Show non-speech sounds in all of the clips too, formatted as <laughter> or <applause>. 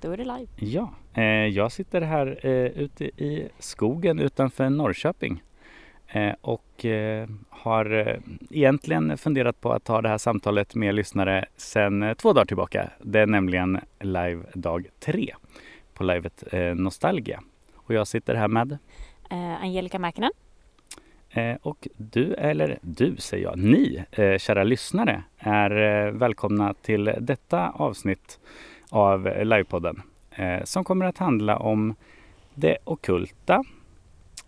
Då är det live. Ja, eh, jag sitter här eh, ute i skogen utanför Norrköping eh, och eh, har eh, egentligen funderat på att ta det här samtalet med lyssnare sedan eh, två dagar tillbaka. Det är nämligen live dag tre på livet Nostalgia. Och jag sitter här med Angelica Mäkinen. Och du, eller du säger jag, ni kära lyssnare är välkomna till detta avsnitt av livepodden eh, som kommer att handla om det okulta,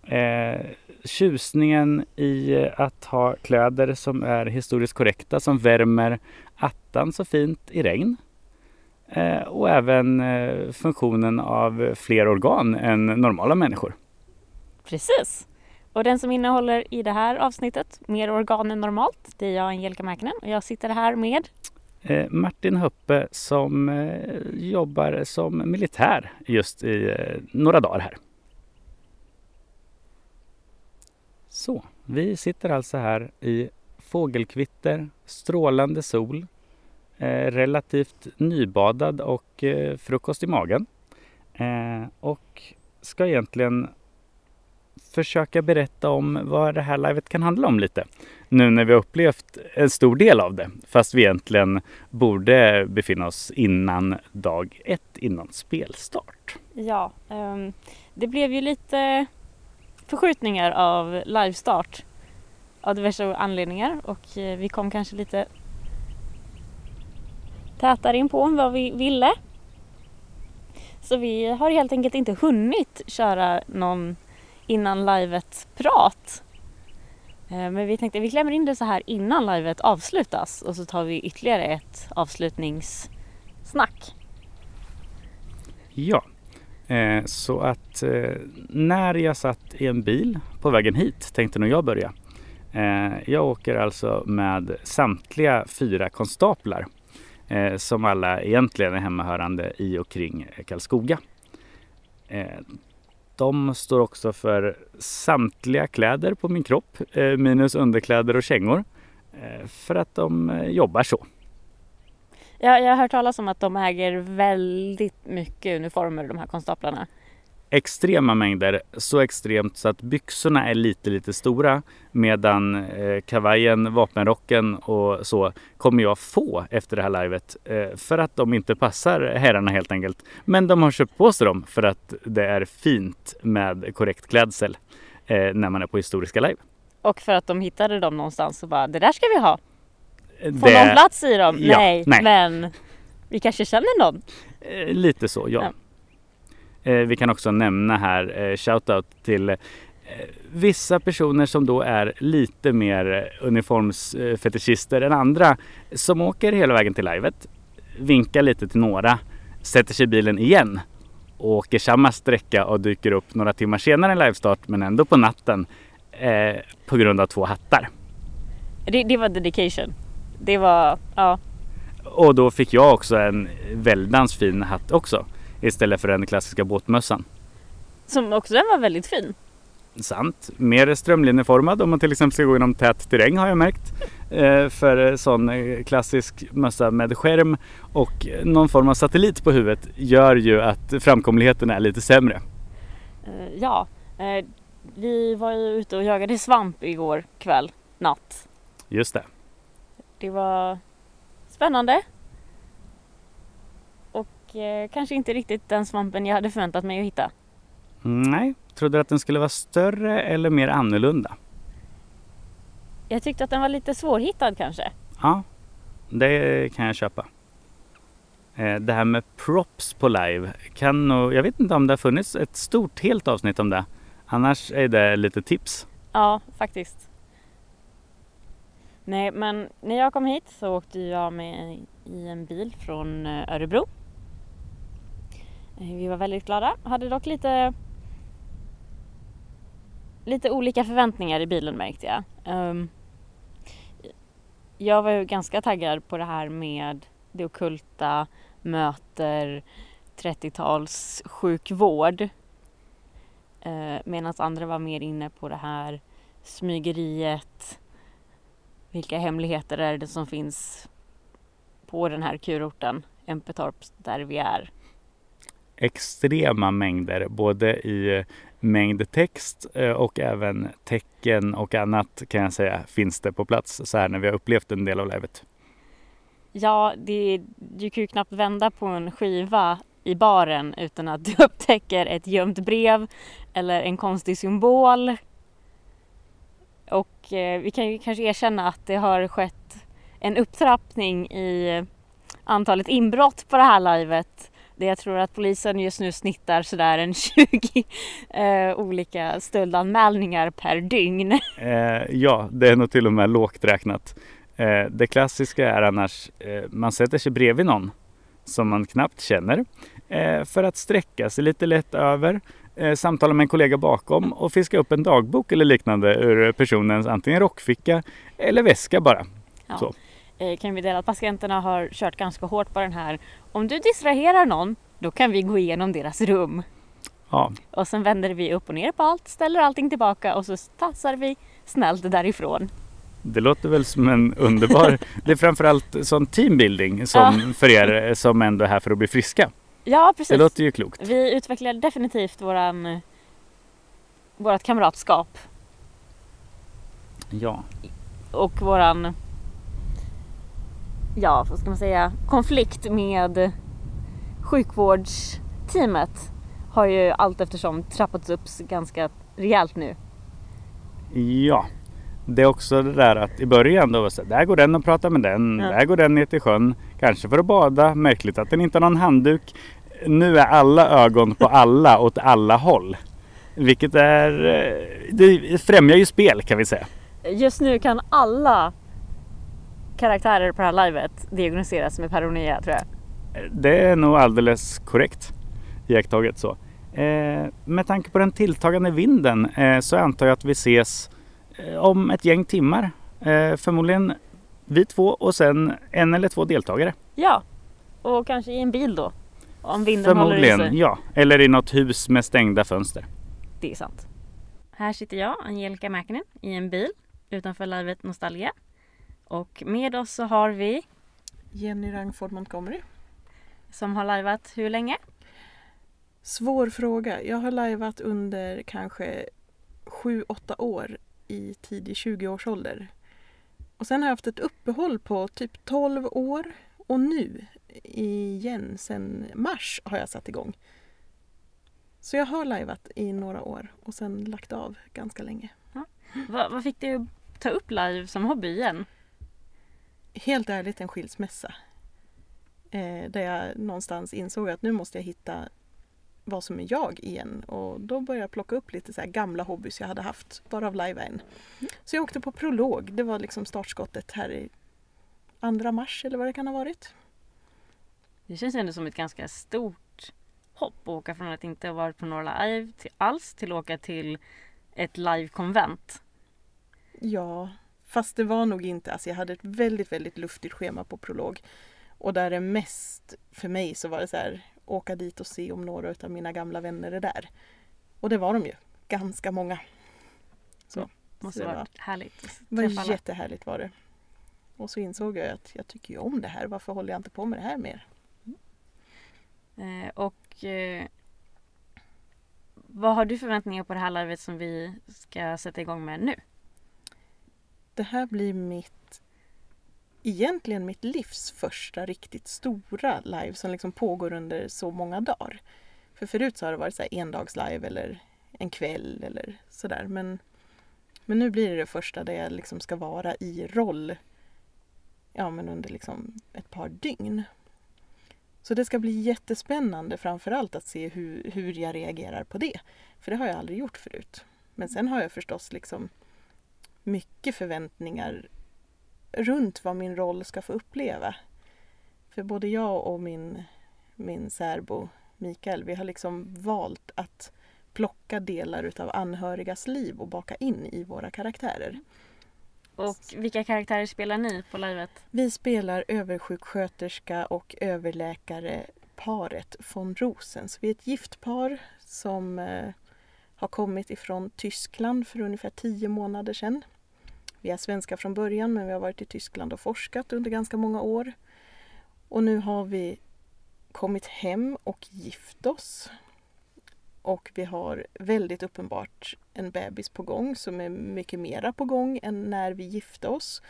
eh, tjusningen i att ha kläder som är historiskt korrekta, som värmer attan så fint i regn. Eh, och även eh, funktionen av fler organ än normala människor. Precis! Och den som innehåller i det här avsnittet mer organ än normalt, det är jag, Angelica Mäkinen. Och jag sitter här med Eh, Martin Höppe som eh, jobbar som militär just i eh, några dagar här. Så, vi sitter alltså här i fågelkvitter, strålande sol, relativt nybadad och frukost i magen. Och ska egentligen försöka berätta om vad det här livet kan handla om lite. Nu när vi har upplevt en stor del av det, fast vi egentligen borde befinna oss innan dag ett, innan spelstart. Ja, um, det blev ju lite förskjutningar av livestart av diverse anledningar och eh, vi kom kanske lite tätare in på vad vi ville. Så vi har helt enkelt inte hunnit köra någon innan livet prat. Eh, men vi tänkte vi klämmer in det så här innan livet avslutas och så tar vi ytterligare ett avslutningssnack. Ja, eh, så att eh, när jag satt i en bil på vägen hit tänkte nog jag börja. Jag åker alltså med samtliga fyra konstaplar som alla egentligen är hemmahörande i och kring Karlskoga. De står också för samtliga kläder på min kropp, eh, minus underkläder och kängor. Eh, för att de eh, jobbar så. Ja, jag har hört talas om att de äger väldigt mycket uniformer, de här konstaplarna extrema mängder. Så extremt så att byxorna är lite, lite stora medan eh, kavajen, vapenrocken och så kommer jag få efter det här livet eh, för att de inte passar herrarna helt enkelt. Men de har köpt på sig dem för att det är fint med korrekt klädsel eh, när man är på historiska live. Och för att de hittade dem någonstans och bara det där ska vi ha. Får det... någon plats i dem? Ja, nej, nej, men vi kanske känner någon? Eh, lite så, ja. ja. Eh, vi kan också nämna här eh, shoutout till eh, vissa personer som då är lite mer uniformsfetischister än andra som åker hela vägen till livet, vinkar lite till några, sätter sig i bilen igen och åker samma sträcka och dyker upp några timmar senare än livestart men ändå på natten eh, på grund av två hattar. Det, det, var dedication. Det var, ja. Och då fick jag också en väldans fin hatt också istället för den klassiska båtmössan. Som också den var väldigt fin. Sant. Mer strömlinjeformad om man till exempel ska gå genom tät terräng har jag märkt. Eh, för sån eh, klassisk mössa med skärm och någon form av satellit på huvudet gör ju att framkomligheten är lite sämre. Eh, ja, eh, vi var ju ute och jagade svamp igår kväll, natt. Just det. Det var spännande eh, kanske inte riktigt den svampen jag hade förväntat mig att hitta. Nej, trodde du att den skulle vara större eller mer annorlunda? Jag tyckte att den var lite svårhittad kanske. Ja, det kan jag köpa. Eh, det här med props på live kan nog, jag vet inte om det har funnits ett stort helt avsnitt om det. Annars är det lite tips. Ja, faktiskt. Nej, men när jag kom hit så åkte jag med i en bil från eh, Örebro Eh, vi var väldigt glada. Hade dock lite lite olika förväntningar i bilen märkte jag. Um, jag var ju ganska taggad på det här med det okulta, möter 30-tals sjukvård. Uh, eh, Medan andra var mer inne på det här smygeriet. Vilka hemligheter är det som finns på den här kurorten, Empetorp, där vi är? Extrema mängder både i mängd text eh, och även tecken och annat kan jag säga finns det på plats så här när vi har upplevt en del av livet. Ja, det, du kan ju knappt vända på en skiva i baren utan att du <laughs> upptäcker ett gömt brev eller en konstig symbol. Och eh, vi kan ju kanske erkänna att det har skett en upptrappning i antalet inbrott på det här livet. Det jag tror att polisen just nu snittar sådär en <laughs> 20 eh, olika stöldanmälningar per dygn. <laughs> Eh, ja, det är nog till och med lågt räknat. Eh, det klassiska är annars eh, man sätter sig bredvid någon som man knappt känner eh, för att sträcka sig lite lätt över, eh, samtala med en kollega bakom och fiska upp en dagbok eller liknande ur personens antingen rockficka eller väska bara. Ja. Så. Eh, kan vi dela att patienterna har kört ganska hårt på den här. Om du distraherar någon, då kan vi gå igenom deras rum. Ja, Och sen vänder vi upp och ner på allt, ställer allting tillbaka och så tassar vi snällt därifrån. det låter väl som en underbar... <laughs> det är framförallt sån teambuilding som för er som ändå är här för att bli friska. Ja, precis. Det låter ju klokt. Vi utvecklar definitivt våran, vårat kamratskap Ja, och våran, ja vad ska man säga, konflikt med sjukvårdsteamet har ju allt eftersom trappats upp ganska rejält nu. ja. Det är också det där att i början då så där går den och pratar med den, Ja. där går den ner till sjön, kanske för att bada, märkligt att den inte har någon handduk. Nu är alla ögon på alla åt alla håll. Vilket är, eh, det främjar ju spel kan vi säga. Just nu kan alla karaktärer på det här livet diagnostiseras med paranoia tror jag. Det är nog alldeles korrekt iakttaget så. Eh, med tanke på den tilltagande vinden eh, så antar jag att vi ses eh, om ett gäng timmar. Eh, förmodligen vi två och sen en eller två deltagare. Ja, och kanske i en bil då. Om vinden håller i Förmodligen, sig. ja. Eller i något hus med stängda fönster. Det är sant. Här sitter jag, Angelica Mäkinen, i en bil utanför livet Nostalgia. Och med oss så har vi, Jenny Rangford Montgomery. som har livat hur länge? Svår fråga. Jag har lajvat under kanske 7-8 år i tidig 20-årsålder. Och sen har jag haft ett uppehåll på typ 12 år och nu igen sen mars har jag satt igång. Så jag har lajvat i några år och sen lagt av ganska länge. Va, vad fick du att ta upp live som hobby igen? Helt ärligt en skilsmässa. Eh, där jag någonstans insåg att nu måste jag hitta vad som är jag igen. Och då började jag plocka upp lite så här gamla hobbys jag hade haft, varav live en. Så jag åkte på prolog, det var liksom startskottet här i andra mars eller vad det kan ha varit. Det känns ändå som ett ganska stort hopp att åka från att inte ha varit på några live till alls till att åka till ett live-konvent. Ja, fast det var nog inte, alltså jag hade ett väldigt, väldigt luftigt schema på prolog. Och där det mest för mig så var det så här, åka dit och se om några av mina gamla vänner är där. Och det var de ju, ganska många. Så, Måste så det var, varit härligt. det var jättehärligt var det. Och så insåg jag att jag tycker ju om det här, varför håller jag inte på med det här mer? Eh, och eh, vad har du förväntningar på det här livet som vi ska sätta igång med nu? Det här blir mitt egentligen mitt livs första riktigt stora live som liksom pågår under så många dagar. För förut så har det varit så här endagslive eller en kväll eller sådär. Men, men nu blir det det första där jag liksom ska vara i roll ja, men under liksom ett par dygn. Så det ska bli jättespännande framförallt att se hur, hur jag reagerar på det. För det har jag aldrig gjort förut. Men sen har jag förstås liksom mycket förväntningar runt vad min roll ska få uppleva. För både jag och min, min särbo Mikael, vi har liksom valt att plocka delar utav anhörigas liv och baka in i våra karaktärer. Och vilka karaktärer spelar ni på livet? Vi spelar översjuksköterska och överläkare paret von Rosen. Så vi är ett gift par som eh, har kommit ifrån Tyskland för ungefär tio månader sedan. Vi är svenska från början men vi har varit i Tyskland och forskat under ganska många år. Och nu har vi kommit hem och gift oss. Och vi har väldigt uppenbart en bebis på gång som är mycket mera på gång än när vi gifte oss.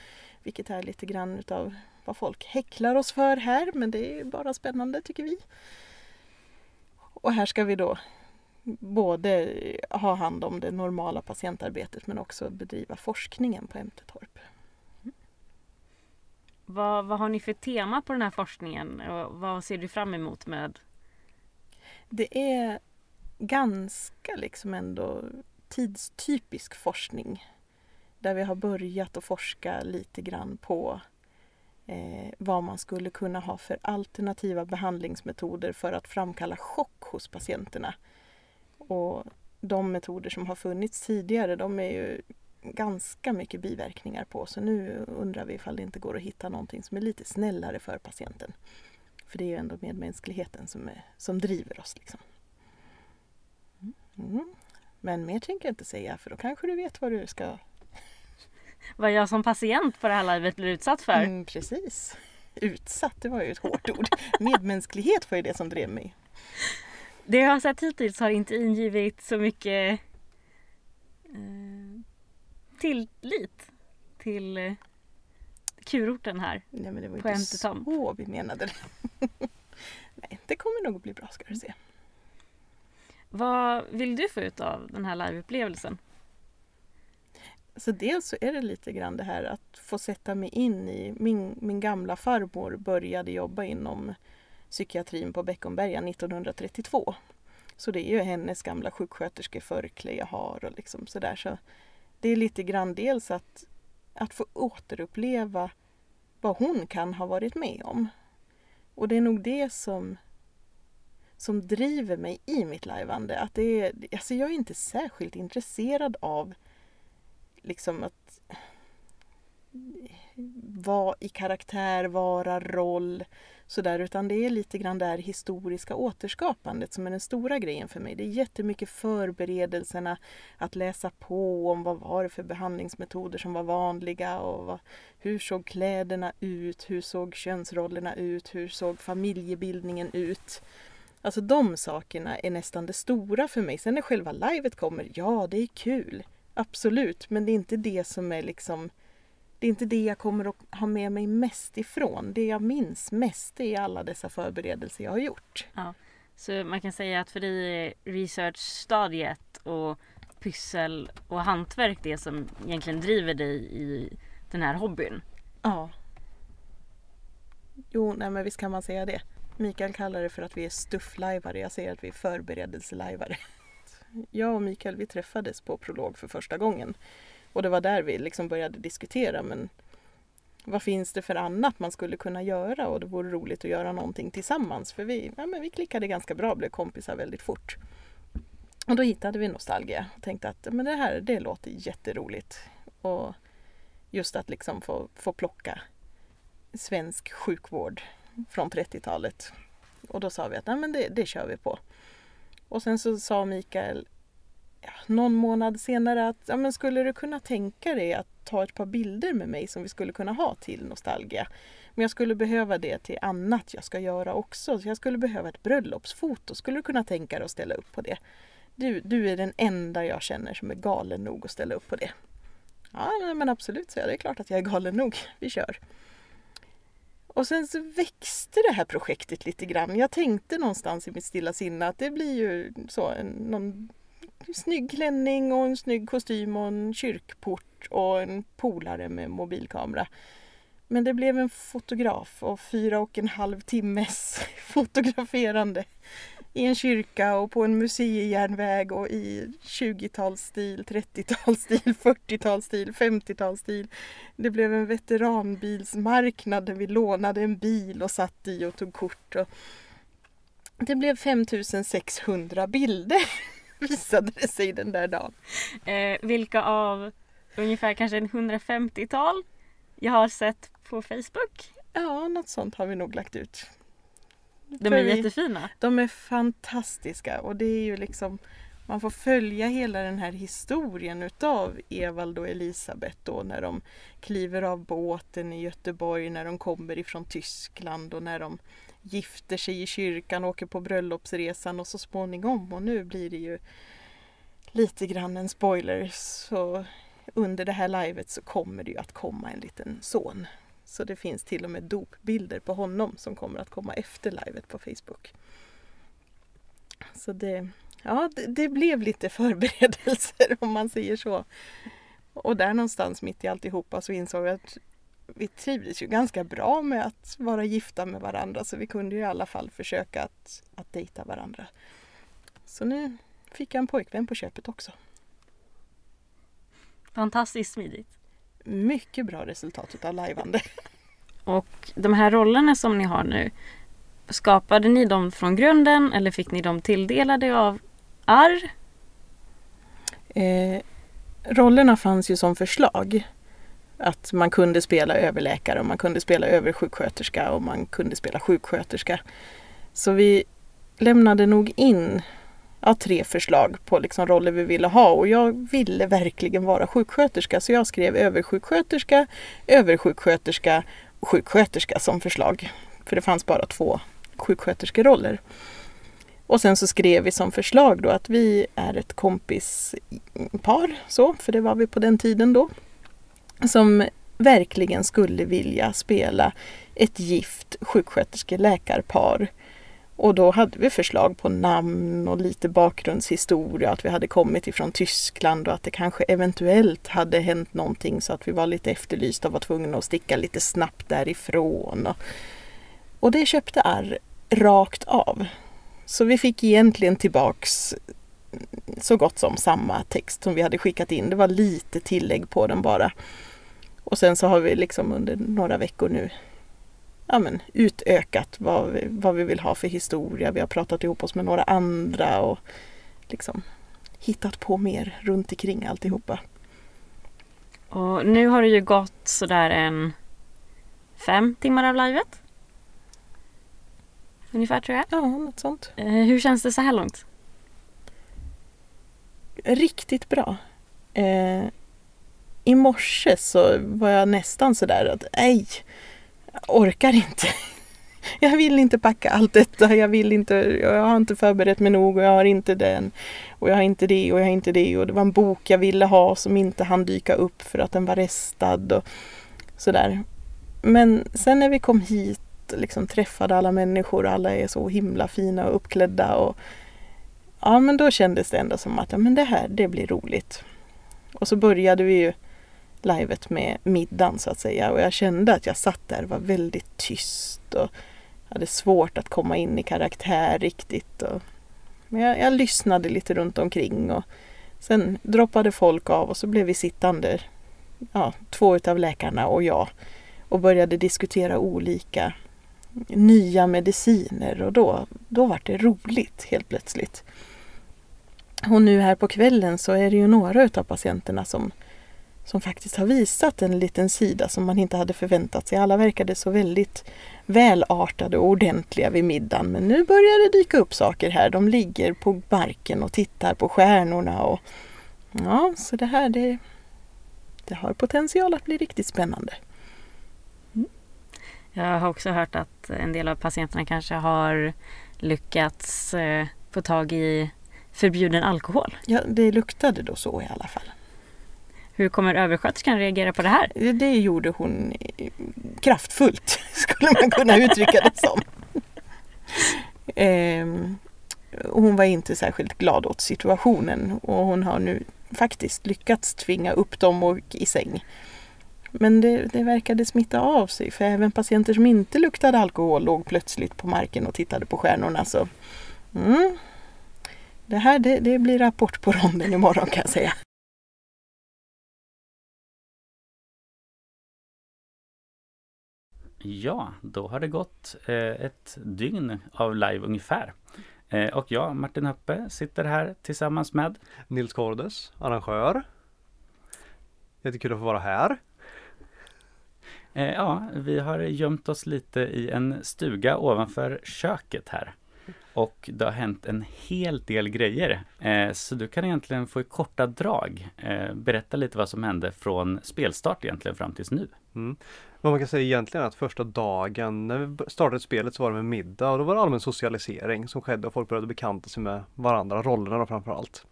Vilket är lite grann utav vad folk häcklar oss för här men det är bara spännande tycker vi. Och här ska vi då både ha hand om det normala patientarbetet men också bedriva forskningen på Ämtetorp. Vad, vad har ni för tema på den här forskningen och vad ser du fram emot med? Det är ganska liksom ändå tidstypisk forskning. Där vi har börjat att forska lite grann på eh, vad man skulle kunna ha för alternativa behandlingsmetoder för att framkalla chock hos patienterna. Och de metoder som har funnits tidigare de är ju ganska mycket biverkningar på så nu undrar vi ifall det inte går att hitta någonting som är lite snällare för patienten. För det är ju ändå medmänskligheten som, är, som driver oss. Liksom. Mm. Men mer tänker jag inte säga för då kanske du vet vad du ska... Vad jag som patient på det här livet blir utsatt för? Mm, precis. Utsatt, det var ju ett hårt ord. Medmänsklighet var ju det som drev mig. Det jag har sett hittills har inte ingivit så mycket eh, tillit till eh, kurorten här. Nej men det var På inte så vi menade det. <laughs> Nej, det kommer nog att bli bra ska du se. Vad vill du få ut av den här liveupplevelsen? Så dels så är det lite grann det här att få sätta mig in i... Min, min gamla farmor började jobba inom psykiatrin på Beckomberga 1932. Så det är ju hennes gamla sjuksköterskeförkläde jag har och liksom sådär. Så det är lite grann dels att, att få återuppleva vad hon kan ha varit med om. Och det är nog det som, som driver mig i mitt lajvande. Att det är, alltså jag är inte särskilt intresserad av liksom att vara i karaktär, vara roll sådär utan det är lite grann det här historiska återskapandet som är den stora grejen för mig. Det är jättemycket förberedelserna, att läsa på om vad var det för behandlingsmetoder som var vanliga och vad, hur såg kläderna ut, hur såg könsrollerna ut, hur såg familjebildningen ut. Alltså de sakerna är nästan det stora för mig. Sen när själva livet kommer, ja det är kul. Absolut, men det är inte det som är liksom det är inte det jag kommer att ha med mig mest ifrån. Det jag minns mest är alla dessa förberedelser jag har gjort. Så man kan säga att för dig är researchstadiet och pyssel och hantverk det som egentligen driver dig i den här hobbyn. Ja. Jo, nej men visst kan man säga det. Mikael kallar det för att vi är stufflajvare. Jag säger att vi är förberedelselajvare. <laughs> Jag och Mikael vi träffades på Prolog för första gången. Och det var där vi liksom började diskutera men vad finns det för annat man skulle kunna göra och det vore roligt att göra någonting tillsammans för vi, ja, men vi klickade ganska bra blev kompisar väldigt fort. Och då hittade vi Nostalgia och tänkte att men det här det låter jätteroligt. Och just att liksom få, få plocka svensk sjukvård från 30-talet. Och då sa vi att Nej, men det, det kör vi på. Och sen så sa Mikael någon månad senare att ja, men skulle du kunna tänka dig att ta ett par bilder med mig som vi skulle kunna ha till Nostalgia. Men jag skulle behöva det till annat jag ska göra också. Så jag skulle behöva ett bröllopsfoto. Skulle du kunna tänka dig att ställa upp på det? Du, du är den enda jag känner som är galen nog att ställa upp på det. Ja, men absolut, så jag. Det är klart att jag är galen nog. Vi kör. Och sen så växte det här projektet lite grann. Jag tänkte någonstans i mitt stilla sinne att det blir ju så en, någon snygg klänning och en snygg kostym och en kyrkport och en polare med mobilkamera. Men det blev en fotograf och fyra och en halv timmes <laughs> fotograferande i en kyrka och på en museijärnväg och i 20-talsstil, 30-talsstil, 40-talsstil, <laughs> 50-talsstil. Det blev en veteranbilsmarknad där vi lånade en bil och satt i och tog kort. Och det blev 5600 bilder <laughs> visade det sig den där dagen. Eh, vilka av ungefär kanske en 150-tal jag har sett på Facebook. Ja, något sånt har vi nog lagt ut. De är vi- jättefina. De är fantastiska och det är ju liksom man får följa hela den här historien utav Evald och Elisabeth då när de kliver av båten i Göteborg, när de kommer ifrån Tyskland och när de gifter sig i kyrkan, åker på bröllopsresan och så småningom och nu blir det ju lite grann en spoiler så under det här livet så kommer det ju att komma en liten son. Så det finns till och med dopbilder på honom som kommer att komma efter livet på Facebook. Så det, ja, det, det blev lite <laughs> förberedelser om man säger så. Och där någonstans mitt i alltihopa så insåg jag att vi trivdes ju ganska bra med att vara gifta med varandra så vi kunde ju i alla fall försöka att, att dejta varandra. Så nu fick jag en pojkvän på köpet också. Fantastiskt smidigt. Mycket bra resultat av lajvande. <laughs> Och de här rollerna som ni har nu, skapade ni dem från grunden eller fick ni dem tilldelade av arr? Eh, rollerna fanns ju som förslag. Att man kunde spela överläkare och man kunde spela översjuksköterska och man kunde spela sjuksköterska. Så vi lämnade nog in ja, tre förslag på liksom roller vi ville ha och jag ville verkligen vara sjuksköterska så jag skrev översjuksköterska, översjuksköterska och sjuksköterska som förslag. För det fanns bara två sjuksköterskeroller. Och sen så skrev vi som förslag då att vi är ett kompispar, så, för det var vi på den tiden då, som verkligen skulle vilja spela ett gift sjuksköterske-läkarpar och då hade vi förslag på namn och lite bakgrundshistoria, att vi hade kommit ifrån Tyskland och att det kanske eventuellt hade hänt någonting så att vi var lite efterlysta och var tvungna att sticka lite snabbt därifrån. Och, och det köpte Arr rakt av. Så vi fick egentligen tillbaks så gott som samma text som vi hade skickat in. Det var lite tillägg på den bara. Och sen så har vi liksom under några veckor nu ja, men, utökat vad vi, vad vi vill ha för historia. Vi har pratat ihop oss med några andra och liksom hittat på mer runt omkring alltihopa. Och nu har det ju gått sådär en fem timmar av livet. Ungefär tror jag. Ja, något sånt. Eh, hur känns det så här långt? Riktigt bra. Eh, i morse så var jag nästan sådär att nej, orkar inte. <laughs> Jag vill inte packa allt detta. Jag vill inte, jag har inte förberett mig nog och jag har inte den. Och jag har inte det och jag har inte det. Och det var en bok jag ville ha som inte hann dyka upp för att den var restad och sådär. Men sen när vi kom hit och liksom träffade alla människor och alla är så himla fina och uppklädda och ja men då kändes det ändå som att ja, men det här, det blir roligt. Och så började vi ju livet med middagen så att säga och jag kände att jag satt där och var väldigt tyst och hade svårt att komma in i karaktär riktigt. Och, men jag, jag lyssnade lite runt omkring och sen droppade folk av och så blev vi sittande, ja, två utav läkarna och jag och började diskutera olika nya mediciner och då, då var det roligt helt plötsligt. Och nu här på kvällen så är det ju några utav patienterna som som faktiskt har visat en liten sida som man inte hade förväntat sig. Alla verkade så väldigt välartade och ordentliga vid middagen men nu börjar det dyka upp saker här. De ligger på marken och tittar på stjärnorna och ja, så det här det, det har potential att bli riktigt spännande. Mm. Jag har också hört att en del av patienterna kanske har lyckats eh, få tag i förbjuden alkohol. Ja, det luktade då så i alla fall. Hur kommer översköterskan reagera på det här? Det gjorde hon kraftfullt, <laughs> skulle man kunna uttrycka det som. Ehm, hon var inte särskilt glad åt situationen och hon har nu faktiskt lyckats tvinga upp dem och i säng. Men det, det verkade smitta av sig för även patienter som inte luktade alkohol låg plötsligt på marken och tittade på stjärnorna. Så, mm, det här det, det blir rapport på ronden imorgon kan jag säga. Ja, då har det gått eh, ett dygn av live ungefär. Eh, och jag, Martin Höppe, sitter här tillsammans med Nils Kordes, arrangör. Jättekul att få vara här. Eh, ja, vi har gömt oss lite i en stuga ovanför köket här. Och det har hänt en hel del grejer. Eh, så du kan egentligen få i korta drag eh, berätta lite vad som hände från spelstart egentligen fram tills nu. Mm. Vad man kan säga egentligen är att första dagen när vi startade spelet så var det med middag och då var det allmän socialisering som skedde och folk började bekanta sig med varandra, rollerna då framför allt.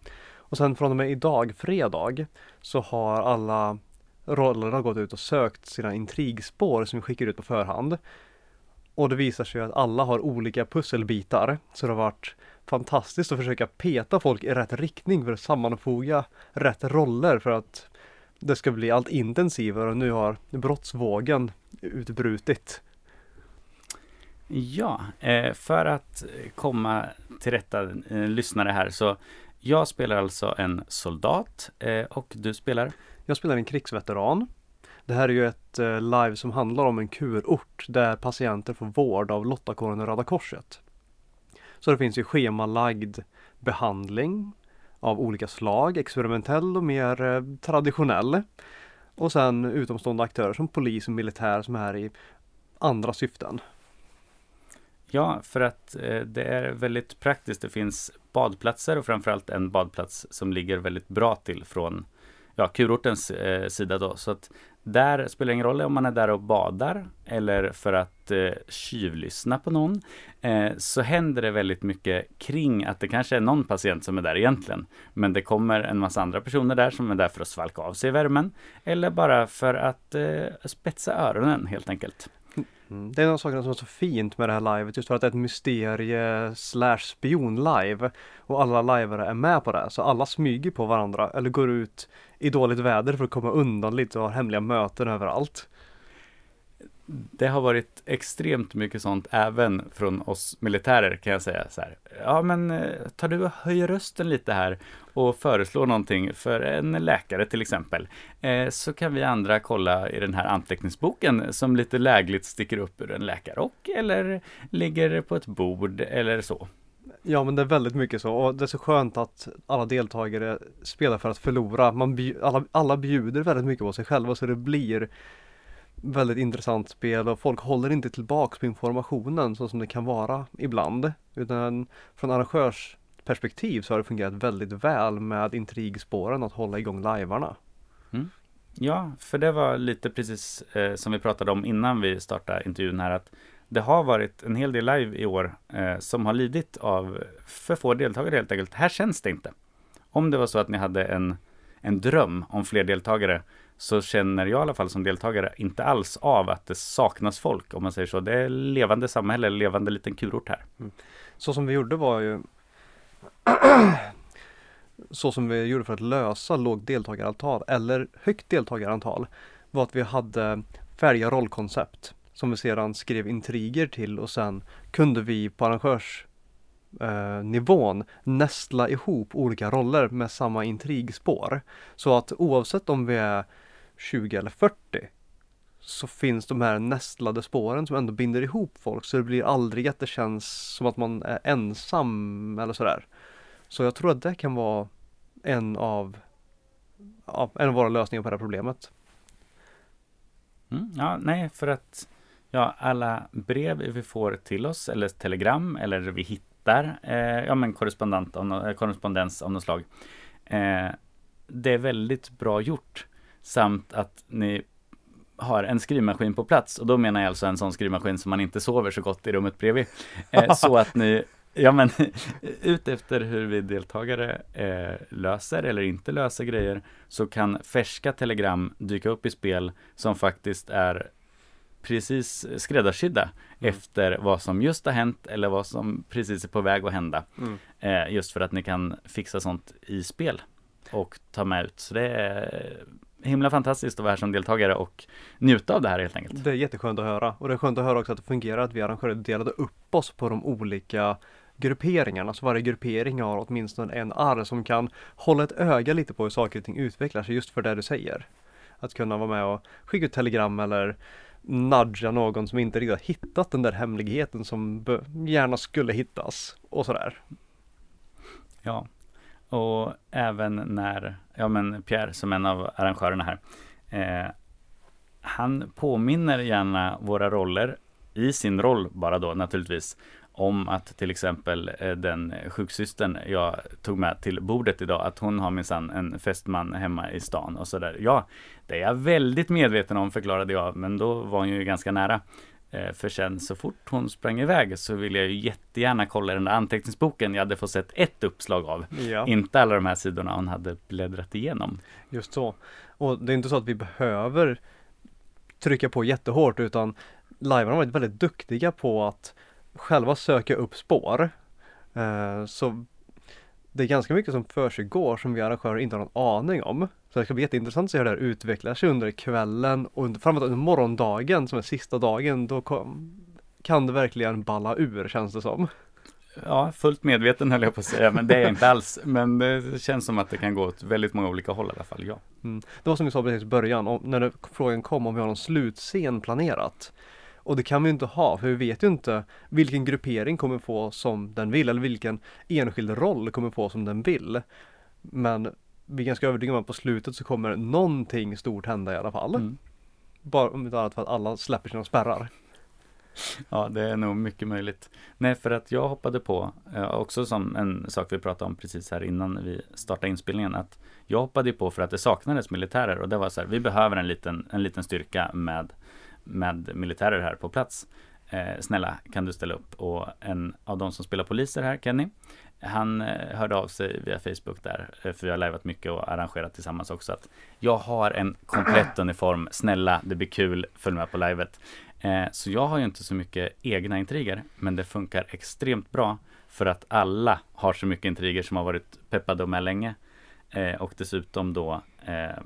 Och sen från och med idag, fredag, så har alla rollerna gått ut och sökt sina intrigspår som vi skickar ut på förhand. Och det visar sig att alla har olika pusselbitar. Så det har varit fantastiskt att försöka peta folk i rätt riktning för att sammanfoga rätt roller för att det ska bli allt intensivare och nu har brottsvågen utbrutit. Ja, eh, för att komma till rätta eh, lyssnare här så jag spelar alltså en soldat eh, och du spelar? Jag spelar en krigsveteran. Det här är ju ett eh, live som handlar om en kurort där patienter får vård av Lottakåren och Röda Korset. Så det finns ju schemalagd behandling av olika slag, experimentell och mer eh, traditionell. Och sen utomstående aktörer som polis och militär som är här i andra syften. Ja, för att eh, det är väldigt praktiskt. Det finns badplatser och framförallt en badplats som ligger väldigt bra till från ja, kurortens eh, sida då. Så att där spelar det ingen roll om man är där och badar eller för att eh, tjuvlyssna på någon. Eh, så händer det väldigt mycket kring att det kanske är någon patient som är där egentligen. Men det kommer en massa andra personer där som är där för att svalka av sig värmen. Eller bara för att eh, spetsa öronen helt enkelt. Mm. Det är en av sakerna som är så fint med det här livet, just för att det är ett mysterie slash spion live. Och alla lajvare är med på det, så alla smyger på varandra eller går ut i dåligt väder för att komma undan lite och har hemliga möten överallt. Det har varit extremt mycket sånt även från oss militärer kan jag säga så här. Ja men eh, tar du och höjer rösten lite här och föreslår någonting för en läkare till exempel. Eh, så kan vi andra kolla i den här anteckningsboken som lite lägligt sticker upp ur en läkarrock eller ligger på ett bord eller så. Ja men det är väldigt mycket så och det är så skönt att alla deltagare spelar för att förlora. Man alla, alla bjuder väldigt mycket på sig själva så det blir väldigt intressant spel och folk håller inte tillbaks på informationen så som det kan vara ibland. Utan från arrangörsperspektiv så har det fungerat väldigt väl med intrigspåren att hålla igång lajvarna. Mm. Ja, för det var lite precis eh, som vi pratade om innan vi startade intervjun här att det har varit en hel del live i år eh, som har lidit av för få deltagare helt enkelt. Här känns det inte. Om det var så att ni hade en, en dröm om fler deltagare så känner jag i alla fall som deltagare inte alls av att det saknas folk om man säger så. Det är levande samhälle, levande liten kurort här. Mm. Så som vi gjorde var ju <clears throat> så som vi gjorde för att lösa lågt deltagarantal eller högt deltagarantal var att vi hade färdiga rollkoncept som vi sedan skrev intriger till och sen kunde vi på arrangörsnivån eh, nästla ihop olika roller med samma intrigspår. Så att oavsett om vi är 20 eller 40 så finns de här nästlade spåren som ändå binder ihop folk så det blir aldrig att det känns som att man är ensam eller sådär. Så jag tror att det kan vara en av, ja, en av våra lösningar på det här problemet. Mm, ja, nej, för att ja, alla brev vi får till oss eller telegram eller vi hittar eh, ja, men korrespondent av, korrespondens av något slag. Eh, det är väldigt bra gjort samt att ni har en skrivmaskin på plats och då menar jag alltså en sån skrivmaskin som man inte sover så gott i rummet bredvid. Eh, så att ni, ja men <laughs> ut efter hur vi deltagare eh, löser eller inte löser grejer så kan färska telegram dyka upp i spel som faktiskt är precis skräddarsydda mm. efter vad som just har hänt eller vad som precis är på väg att hända. Mm. Eh, just för att ni kan fixa sånt i spel och ta med ut. Så det är himla fantastiskt att vara här som deltagare och njuta av det här helt enkelt. Det är jätteskönt att höra och det är skönt att höra också att det fungerar att vi arrangörer delade upp oss på de olika grupperingarna. Så varje gruppering har åtminstone en arr som kan hålla ett öga lite på hur saker och ting utvecklar sig just för det du säger. Att kunna vara med och skicka ut telegram eller nudga någon som inte riktigt hittat den där hemligheten som gärna skulle hittas och sådär. Ja, och även när, ja men Pierre som en av arrangörerna här, eh, han påminner gärna våra roller i sin roll bara då naturligtvis om att till exempel eh, den sjuksystern jag tog med till bordet idag, att hon har minsann en fästman hemma i stan och sådär. Ja, det är jag väldigt medveten om förklarade jag, men då var hon ju ganska nära. Eh, för sen så fort hon sprang iväg så ville jag ju jättegärna kolla den där anteckningsboken jag hade fått sett ett uppslag av. Ja, Inte alla de här sidorna hon hade bläddrat igenom. just så. Och det är inte så att vi behöver trycka på jättehårt utan liven har varit väldigt duktiga på att själva söka upp spår. Eh, Så det är ganska mycket som försiggår som vi arrangörer inte har någon aning om. Så det ska bli jätteintressant att se hur det här utvecklar sig under kvällen och under, framförallt under morgondagen som är sista dagen. Då kom, kan det verkligen balla ur känns det som. Ja, fullt medveten höll jag på att säga, men det är jag inte alls. Men det känns som att det kan gå åt väldigt många olika håll i alla fall, ja. Mm. Det var som vi sa precis i början, om, när det, frågan kom om vi har någon slutscen planerat. Och det kan vi inte ha, för vi vet ju inte vilken gruppering kommer få som den vill, eller vilken enskild roll kommer få som den vill. Men vi är ganska övertygade om att på slutet så kommer någonting stort hända i alla fall. Mm. Bara om inte annat för att alla släpper sina spärrar. Ja, det är nog mycket möjligt. Nej, för att jag hoppade på, eh, också som en sak vi pratade om precis här innan vi startade inspelningen, att jag hoppade på för att det saknades militärer och det var så här, vi behöver en liten, en liten styrka med, med militärer här på plats. Eh, snälla, kan du ställa upp? Och en av de som spelar poliser här, Kenny, han eh, hörde av sig via Facebook där, eh, för vi har lajvat mycket och arrangerat tillsammans också, att jag har en komplett uniform, snälla, det blir kul, följ med på livet. Eh, så jag har ju inte så mycket egna intriger, men det funkar extremt bra för att alla har så mycket intriger som har varit peppade och med länge. Eh, och dessutom då, eh,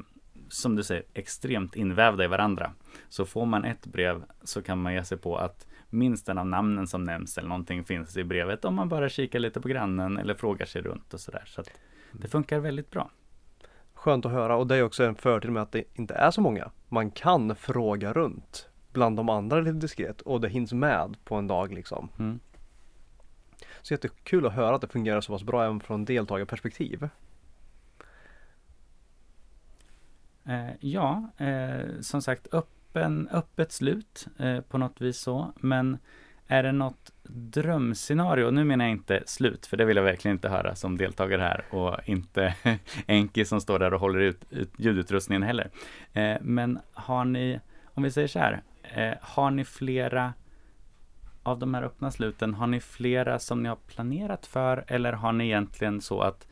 som du säger, extremt invävda i varandra. Så får man ett brev så kan man ge sig på att minst en av namnen som nämns eller någonting finns i brevet om man bara kikar lite på grannen eller frågar sig runt och sådär. Så att det funkar väldigt bra. Skönt att höra och det är också en fördel med att det inte är så många. Man kan fråga runt bland de andra lite diskret och det hinns med på en dag liksom. Mm. Så jättekul att höra att det fungerar så pass bra även från deltagarperspektiv. Eh, ja, eh, som sagt öppen, öppet slut eh, på något vis så. Men är det något drömscenario? Nu menar jag inte slut, för det vill jag verkligen inte höra som deltagare här och inte <laughs> Enki som står där och håller ut, ut ljudutrustningen heller. Eh, men har ni, om vi säger så här, eh, har ni flera av de här öppna sluten, har ni flera som ni har planerat för eller har ni egentligen så att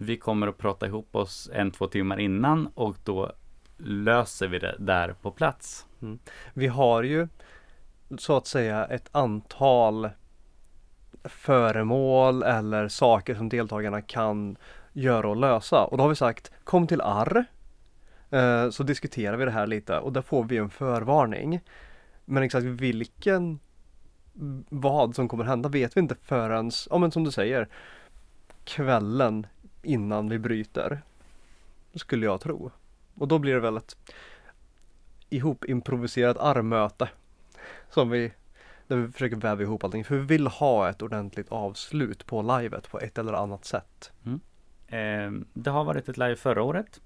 vi kommer att prata ihop oss en, två timmar innan och då löser vi det där på plats. Mm. Vi har ju så att säga ett antal föremål eller saker som deltagarna kan göra och lösa. Och då har vi sagt kom till arr eh, så diskuterar vi det här lite och där får vi en förvarning. Men exakt vilken vad som kommer hända vet vi inte förrän, ja men som du säger, kvällen innan vi bryter. Skulle jag tro. Och då blir det väl ett ihopimproviserat armmöte. Som vi, där vi försöker väva ihop allting. För vi vill ha ett ordentligt avslut på livet på ett eller annat sätt. Mm. Eh, det har varit ett live förra året.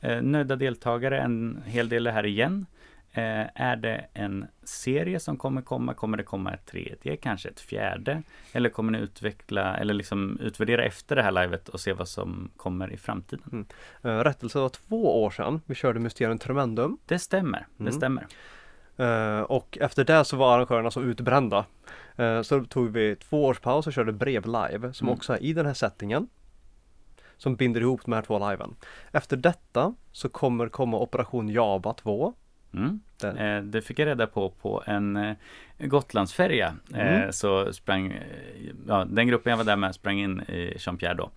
Eh, nöjda deltagare, en hel del är här igen. Eh, är det en serie som kommer komma? Kommer det komma ett tredje, kanske ett fjärde? Eller kommer ni utveckla eller liksom utvärdera efter det här livet och se vad som kommer i framtiden? Uh, rättelse var två år sedan. Vi körde Mysterium Tremendum. Det stämmer, det Mm. stämmer. Eh, och efter det så var arrangörerna så utbrända. Eh, så tog vi två års paus och körde Brev live som Mm. också är i den här settingen. Som binder ihop de här två liven. Efter detta så kommer komma Operation Jaba 2. Mm. Eh, det fick jag reda på på en eh, Gotlandsfärja. Eh, Mm. så sprang, ja, den gruppen jag var där med sprang in i Jean-Pierre då.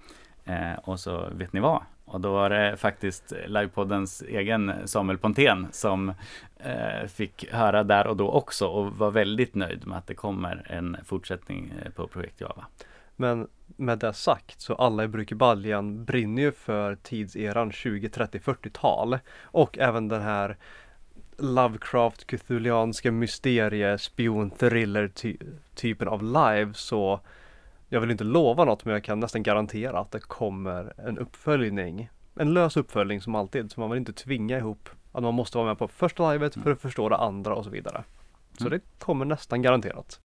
Och så vet ni vad? Och då var det faktiskt livepoddens egen Samuel Pontén som fick höra där och då också och var väldigt nöjd med att det kommer en fortsättning på Projekt Java. Men med det sagt så alla i Brukkebaljan brinner ju för tidseran 20, 30, 40-tal. Och även den här Lovecraft, Cthulhianska mysterie, spion, thriller ty- typen av live så jag vill inte lova något men jag kan nästan garantera att det kommer en uppföljning. En lös uppföljning som alltid, så man vill inte tvinga ihop att man måste vara med på första livet för att förstå det andra och så vidare. Så Mm. det kommer nästan garanterat.